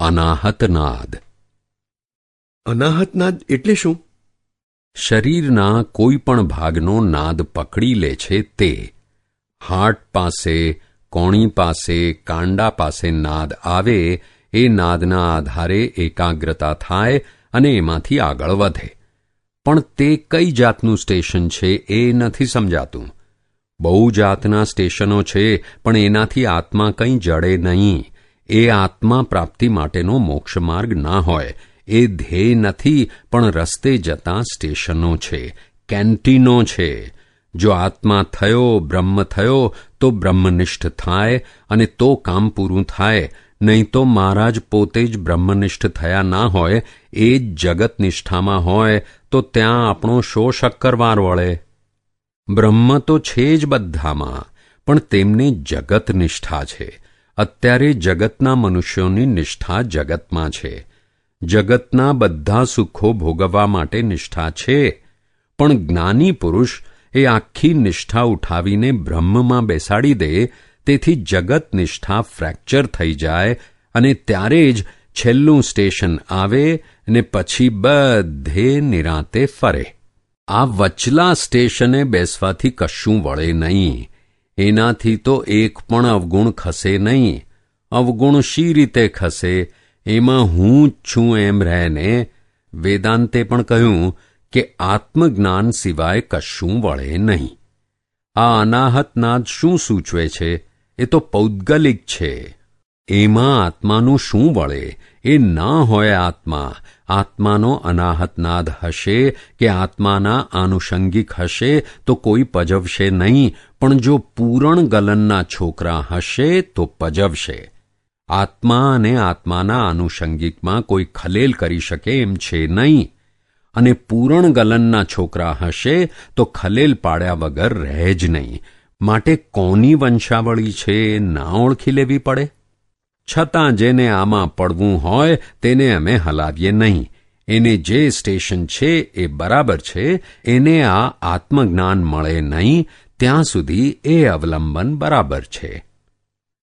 અનાહતનાદ. અનાહતનાદ એટલે શું? શરીરના કોઈ પણ ભાગનો નાદ પકડી લે છે તે. હાર્ટ પાસે કોણી પાસે કાંડા પાસે નાદ આવે એ નાદના આધારે એકાગ્રતા થાય અને એમાંથી આગળ વધે. પણ તે કઈ જાતનું સ્ટેશન છે એ નથી સમજાતું. બહુ જાતના સ્ટેશનો છે પણ એનાથી આત્મા કંઈ જડે નહીં. એ આત્મા પ્રાપ્તિ માટેનો મોક્ષ માર્ગ ના હોય. એ ધ્યેય નથી, પણ રસ્તે જતા સ્ટેશનો છે, કેન્ટીનો છે. જો આત્મા થયો, બ્રહ્મ થયો, તો બ્રહ્મનિષ્ઠ થાય અને તો કામ પૂરું થાય. નહીં તો મહારાજ પોતે જ બ્રહ્મનિષ્ઠ થયા ના હોય, એ જ જગત નિષ્ઠામાં હોય, તો ત્યાં આપણો શો શક્કરવાર વળે. બ્રહ્મ તો છે જ બધામાં, પણ તેમને જગત નિષ્ઠા છે. અત્યારે જગતના મનુષ્યોની નિષ્ઠા જગતમાં છે. જગતના બધા સુખો ભોગવવા માટે નિષ્ઠા છે. પણ જ્ઞાની પુરુષ એ આખી નિષ્ઠા ઉઠાવીને બ્રહ્મમાં બેસાડી દે, તેથી જગત નિષ્ઠા ફ્રેક્ચર થઈ જાય અને ત્યારે જ છેલ્લું સ્ટેશન આવે ને પછી બધે નિરાંતે ફરે. આ વચલા સ્ટેશને બેસવાથી કશું વળે નહીં. એનાથી તો એક પણ અવગુણ ખસે નહીં. અવગુણ શી રીતે ખસે? એમાં હું જ છું એમ રહેને વેદાંતે પણ કહ્યું કે આત્મજ્ઞાન સિવાય કશું વળે નહીં. આ અનાહતનાદ શું સૂચવે છે? એ તો પૌદ્ગલિક છે. એમાં આત્માનું શું વળે? એ ના હોય આત્મા. આત્માનો અનાહતનાદ હશે કે આત્માના આનુષંગિક હશે તો કોઈ પજવશે નહીં, પણ જો પૂરણ ગલનના છોકરા હશે તો પજવશે. આત્મા અને આત્માના આનુષંગિકમાં કોઈ ખલેલ કરી શકે એમ છે નહીં. અને પૂરણ ગલનના છોકરા હશે તો ખલેલ પાડ્યા વગર રહે જ નહીં. માટે કોની વંશાવળી છે, ના ઓળખી લેવી પડે? છતાં જેને આમાં પડવું હોય તેને અમે હલાવીએ નહીં. એને જે સ્ટેશન છે એ બરાબર છે, એને આ આત્મજ્ઞાન મળે નહીં, ત્યાં સુધી એ અવલંબન બરાબર છે.